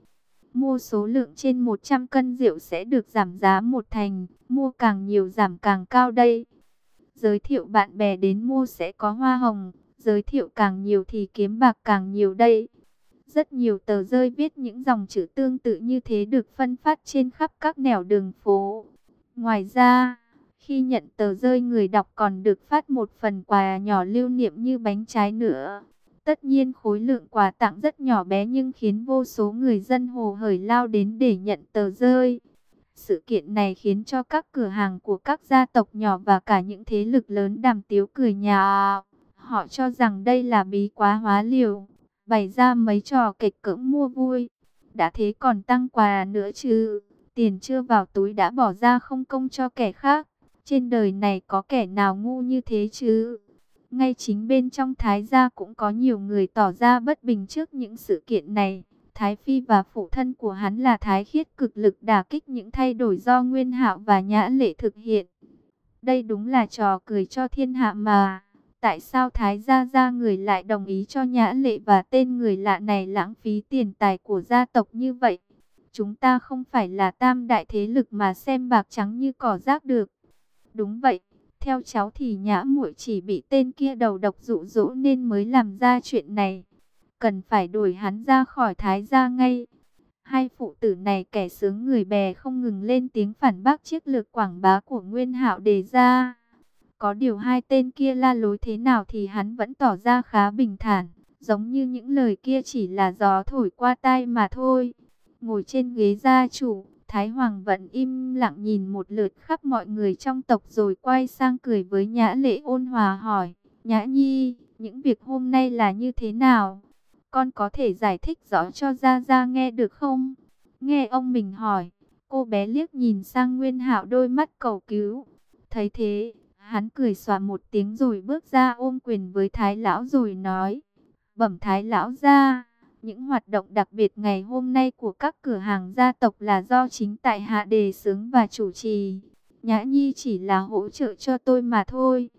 Mua số lượng trên 100 cân rượu sẽ được giảm giá một thành, mua càng nhiều giảm càng cao đây. Giới thiệu bạn bè đến mua sẽ có hoa hồng, giới thiệu càng nhiều thì kiếm bạc càng nhiều đây. Rất nhiều tờ rơi viết những dòng chữ tương tự như thế được phân phát trên khắp các nẻo đường phố. Ngoài ra, khi nhận tờ rơi người đọc còn được phát một phần quà nhỏ lưu niệm như bánh trái nữa. Tất nhiên khối lượng quà tặng rất nhỏ bé nhưng khiến vô số người dân hồ hởi lao đến để nhận tờ rơi. Sự kiện này khiến cho các cửa hàng của các gia tộc nhỏ và cả những thế lực lớn đàm tiếu cười nhà. Họ cho rằng đây là bí quá hóa liều, bày ra mấy trò kịch cỡm mua vui. Đã thế còn tăng quà nữa chứ, tiền chưa vào túi đã bỏ ra không công cho kẻ khác. Trên đời này có kẻ nào ngu như thế chứ? Ngay chính bên trong Thái gia cũng có nhiều người tỏ ra bất bình trước những sự kiện này. Thái Phi và phụ thân của hắn là Thái Khiết cực lực đả kích những thay đổi do Nguyên Hạo và Nhã Lệ thực hiện. Đây đúng là trò cười cho thiên hạ mà. Tại sao Thái gia gia người lại đồng ý cho Nhã Lệ và tên người lạ này lãng phí tiền tài của gia tộc như vậy? Chúng ta không phải là tam đại thế lực mà xem bạc trắng như cỏ rác được. Đúng vậy, theo cháu thì Nhã muội chỉ bị tên kia đầu độc dụ dỗ nên mới làm ra chuyện này cần phải đuổi hắn ra khỏi thái gia ngay. Hai phụ tử này kẻ sướng người bè không ngừng lên tiếng phản bác chiếc lược quảng bá của Nguyên Hạo đề ra. Có điều hai tên kia la lối thế nào thì hắn vẫn tỏ ra khá bình thản, giống như những lời kia chỉ là gió thổi qua tai mà thôi. Ngồi trên ghế gia chủ, Thái Hoàng vẫn im lặng nhìn một lượt khắp mọi người trong tộc rồi quay sang cười với Nhã Lệ ôn hòa hỏi, Nhã Nhi, những việc hôm nay là như thế nào? Con có thể giải thích rõ cho Gia Gia nghe được không? Nghe ông mình hỏi, cô bé liếc nhìn sang Nguyên Hạo đôi mắt cầu cứu. Thấy thế, hắn cười xòa một tiếng rồi bước ra ôm quyền với Thái Lão rồi nói. Bẩm Thái Lão ra, những hoạt động đặc biệt ngày hôm nay của các cửa hàng gia tộc là do chính tại hạ đề xướng và chủ trì. Nhã Nhi chỉ là hỗ trợ cho tôi mà thôi.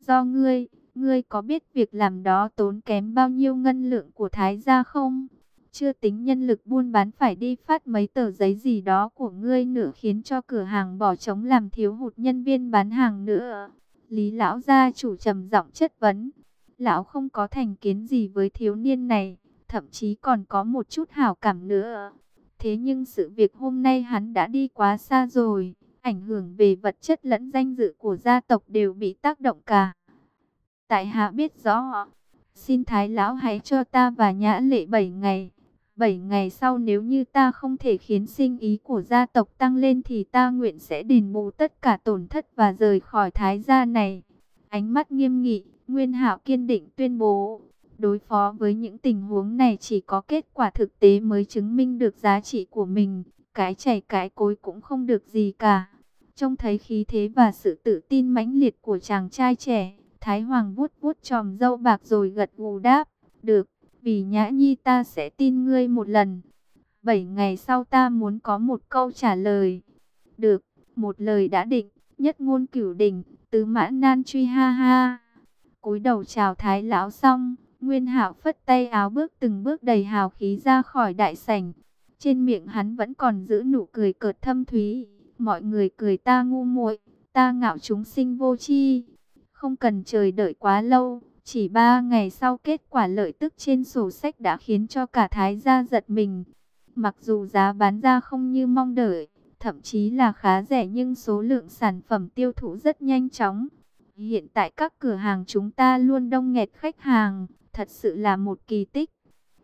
Do ngươi, Ngươi có biết việc làm đó tốn kém bao nhiêu ngân lượng của Thái gia không? Chưa tính nhân lực buôn bán phải đi phát mấy tờ giấy gì đó của ngươi nữa khiến cho cửa hàng bỏ trống làm thiếu hụt nhân viên bán hàng nữa. Lý lão gia chủ trầm giọng chất vấn. Lão không có thành kiến gì với thiếu niên này, thậm chí còn có một chút hảo cảm nữa. Thế nhưng sự việc hôm nay hắn đã đi quá xa rồi, ảnh hưởng về vật chất lẫn danh dự của gia tộc đều bị tác động cả. Tại hạ biết rõ. Xin Thái Lão hãy cho ta và Nhã Lệ 7 ngày. 7 ngày sau nếu như ta không thể khiến sinh ý của gia tộc tăng lên thì ta nguyện sẽ đền bù tất cả tổn thất và rời khỏi Thái gia này. Ánh mắt nghiêm nghị, Nguyên Hạo kiên định tuyên bố. Đối phó với những tình huống này chỉ có kết quả thực tế mới chứng minh được giá trị của mình. Cái chảy cái cối cũng không được gì cả. Trông thấy khí thế và sự tự tin mãnh liệt của chàng trai trẻ, Thái Hoàng vuốt vuốt tròm dâu bạc rồi gật gù đáp, được, vì nhã nhi ta sẽ tin ngươi một lần. Bảy ngày sau ta muốn có một câu trả lời. Được, một lời đã định, nhất ngôn cửu đỉnh, tứ mã nan truy ha ha. cúi đầu chào thái lão xong, Nguyên Hạo phất tay áo bước từng bước đầy hào khí ra khỏi đại sảnh. Trên miệng hắn vẫn còn giữ nụ cười cợt thâm thúy. Mọi người cười ta ngu muội, ta ngạo chúng sinh vô tri. Không cần trời đợi quá lâu, chỉ ba ngày sau kết quả lợi tức trên sổ sách đã khiến cho cả Thái gia giật mình. Mặc dù giá bán ra không như mong đợi, thậm chí là khá rẻ nhưng số lượng sản phẩm tiêu thụ rất nhanh chóng. Hiện tại các cửa hàng chúng ta luôn đông nghẹt khách hàng, thật sự là một kỳ tích.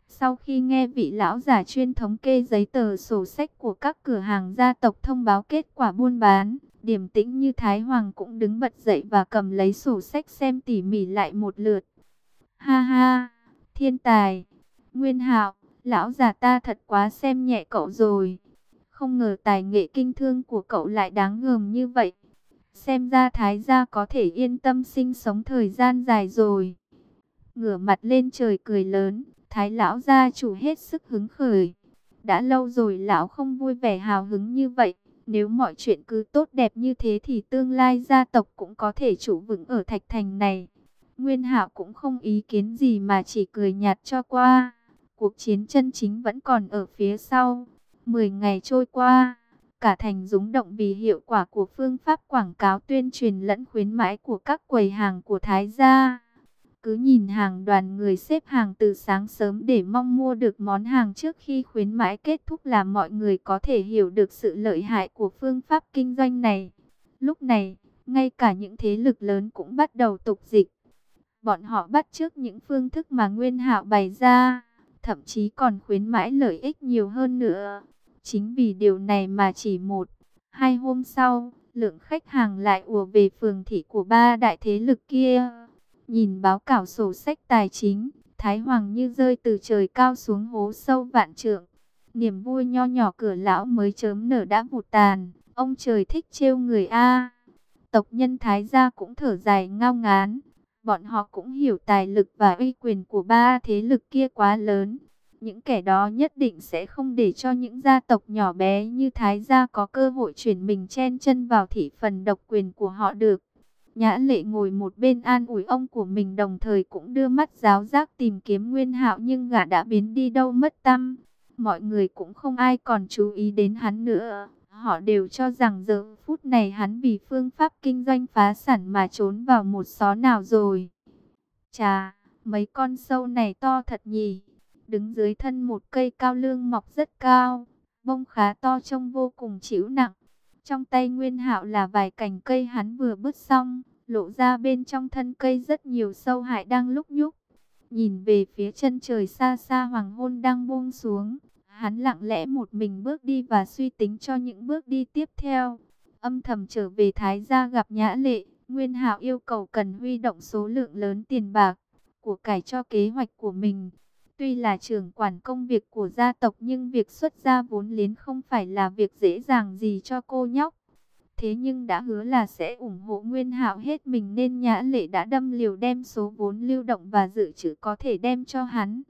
Sau khi nghe vị lão giả chuyên thống kê giấy tờ sổ sách của các cửa hàng gia tộc thông báo kết quả buôn bán, Điềm tĩnh như Thái Hoàng cũng đứng bật dậy và cầm lấy sổ sách xem tỉ mỉ lại một lượt. Ha ha, thiên tài, nguyên hạo, lão già ta thật quá xem nhẹ cậu rồi. Không ngờ tài nghệ kinh thương của cậu lại đáng ngờm như vậy. Xem ra Thái gia có thể yên tâm sinh sống thời gian dài rồi. Ngửa mặt lên trời cười lớn, Thái lão gia chủ hết sức hứng khởi. Đã lâu rồi lão không vui vẻ hào hứng như vậy. Nếu mọi chuyện cứ tốt đẹp như thế thì tương lai gia tộc cũng có thể trụ vững ở Thạch Thành này. Nguyên Hạo cũng không ý kiến gì mà chỉ cười nhạt cho qua. Cuộc chiến chân chính vẫn còn ở phía sau. Mười ngày trôi qua, cả thành rúng động vì hiệu quả của phương pháp quảng cáo tuyên truyền lẫn khuyến mãi của các quầy hàng của Thái gia. Cứ nhìn hàng đoàn người xếp hàng từ sáng sớm để mong mua được món hàng trước khi khuyến mãi kết thúc là mọi người có thể hiểu được sự lợi hại của phương pháp kinh doanh này. Lúc này, ngay cả những thế lực lớn cũng bắt đầu tục dịch. Bọn họ bắt trước những phương thức mà Nguyên Hạo bày ra, thậm chí còn khuyến mãi lợi ích nhiều hơn nữa. Chính vì điều này mà chỉ một, hai hôm sau, lượng khách hàng lại ùa về phường thị của ba đại thế lực kia. Nhìn báo cáo sổ sách tài chính, Thái Hoàng như rơi từ trời cao xuống hố sâu vạn trượng. Niềm vui nho nhỏ cửa lão mới chớm nở đã vụt tàn, ông trời thích trêu người A. Tộc nhân Thái gia cũng thở dài ngao ngán, bọn họ cũng hiểu tài lực và uy quyền của ba thế lực kia quá lớn. Những kẻ đó nhất định sẽ không để cho những gia tộc nhỏ bé như Thái gia có cơ hội chuyển mình chen chân vào thị phần độc quyền của họ được. Nhã lệ ngồi một bên an ủi ông của mình đồng thời cũng đưa mắt giáo giác tìm kiếm nguyên hạo nhưng gã đã biến đi đâu mất tâm. Mọi người cũng không ai còn chú ý đến hắn nữa. Họ đều cho rằng giờ phút này hắn vì phương pháp kinh doanh phá sản mà trốn vào một xó nào rồi. Chà, mấy con sâu này to thật nhỉ. Đứng dưới thân một cây cao lương mọc rất cao, bông khá to trông vô cùng chịu nặng. Trong tay Nguyên Hạo là vài cành cây hắn vừa bứt xong, lộ ra bên trong thân cây rất nhiều sâu hại đang lúc nhúc. Nhìn về phía chân trời xa xa hoàng hôn đang buông xuống, hắn lặng lẽ một mình bước đi và suy tính cho những bước đi tiếp theo. Âm thầm trở về Thái gia gặp Nhã Lệ, Nguyên Hạo yêu cầu cần huy động số lượng lớn tiền bạc của cải cho kế hoạch của mình. Tuy là trưởng quản công việc của gia tộc nhưng việc xuất gia vốn liếng không phải là việc dễ dàng gì cho cô nhóc. Thế nhưng đã hứa là sẽ ủng hộ Nguyên Hạo hết mình nên Nhã Lệ đã đâm liều đem số vốn lưu động và dự trữ có thể đem cho hắn.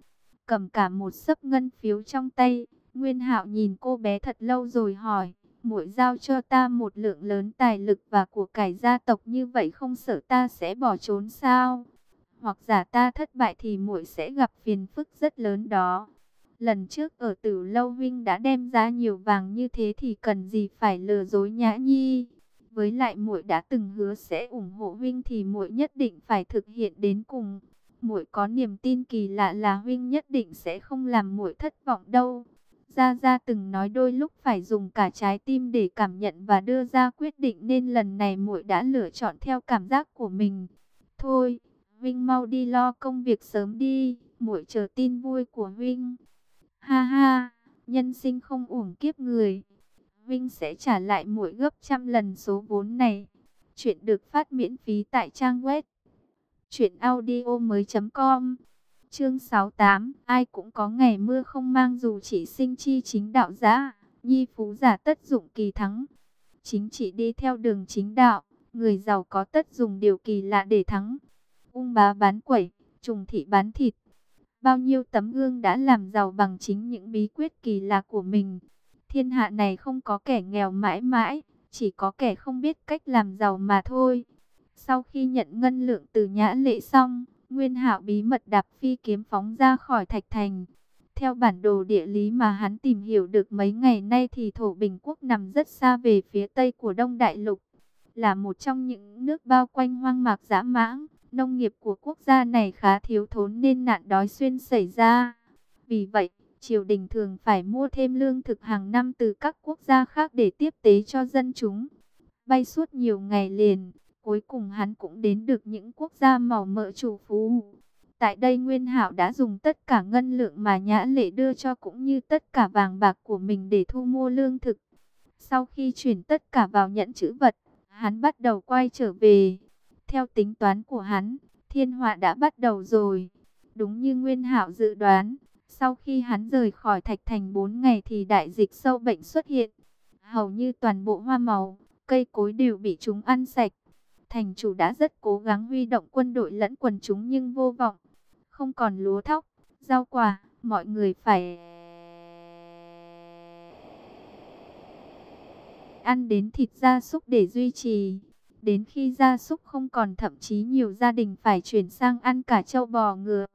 Cầm cả một sấp ngân phiếu trong tay, Nguyên Hạo nhìn cô bé thật lâu rồi hỏi, muội giao cho ta một lượng lớn tài lực và của cải gia tộc như vậy không sợ ta sẽ bỏ trốn sao? hoặc giả ta thất bại thì muội sẽ gặp phiền phức rất lớn đó. Lần trước ở Tử Lâu huynh đã đem ra nhiều vàng như thế thì cần gì phải lừa dối Nhã Nhi. Với lại muội đã từng hứa sẽ ủng hộ huynh thì muội nhất định phải thực hiện đến cùng. Muội có niềm tin kỳ lạ là huynh nhất định sẽ không làm muội thất vọng đâu. Gia Gia từng nói đôi lúc phải dùng cả trái tim để cảm nhận và đưa ra quyết định nên lần này muội đã lựa chọn theo cảm giác của mình. Thôi, Vinh mau đi lo công việc sớm đi, muội chờ tin vui của Vinh. Ha ha, nhân sinh không uổng kiếp người. Vinh sẽ trả lại muội gấp trăm lần số vốn này. Chuyện được phát miễn phí tại trang web truyệnaudiomoi.com. Chương 68, ai cũng có ngày mưa không mang dù chỉ sinh chi chính đạo giả, nhi phú giả tất dụng kỳ thắng. Chính chỉ đi theo đường chính đạo, người giàu có tất dùng điều kỳ lạ để thắng ung bá bán quẩy, trùng thị bán thịt. Bao nhiêu tấm gương đã làm giàu bằng chính những bí quyết kỳ lạ của mình. Thiên hạ này không có kẻ nghèo mãi mãi, chỉ có kẻ không biết cách làm giàu mà thôi. Sau khi nhận ngân lượng từ nhã lệ xong, Nguyên Hạo bí mật đạp phi kiếm phóng ra khỏi thạch thành. Theo bản đồ địa lý mà hắn tìm hiểu được mấy ngày nay thì Thổ Bình Quốc nằm rất xa về phía tây của Đông Đại Lục. Là một trong những nước bao quanh hoang mạc dã mãng, Nông nghiệp của quốc gia này khá thiếu thốn nên nạn đói xuyên xảy ra. Vì vậy, triều đình thường phải mua thêm lương thực hàng năm từ các quốc gia khác để tiếp tế cho dân chúng. Bay suốt nhiều ngày liền, cuối cùng hắn cũng đến được những quốc gia màu mỡ chủ phú. Tại đây Nguyên Hạo đã dùng tất cả ngân lượng mà Nhã Lệ đưa cho cũng như tất cả vàng bạc của mình để thu mua lương thực. Sau khi chuyển tất cả vào nhẫn chữ vật, hắn bắt đầu quay trở về. Theo tính toán của hắn, thiên họa đã bắt đầu rồi. Đúng như Nguyên Hạo dự đoán, sau khi hắn rời khỏi Thạch Thành 4 ngày thì đại dịch sâu bệnh xuất hiện. Hầu như toàn bộ hoa màu, cây cối đều bị chúng ăn sạch. Thành chủ đã rất cố gắng huy động quân đội lẫn quần chúng nhưng vô vọng. Không còn lúa thóc, rau quả, mọi người phải ăn đến thịt gia súc để duy trì. Đến khi gia súc không còn, thậm chí nhiều gia đình phải chuyển sang ăn cả trâu bò ngựa.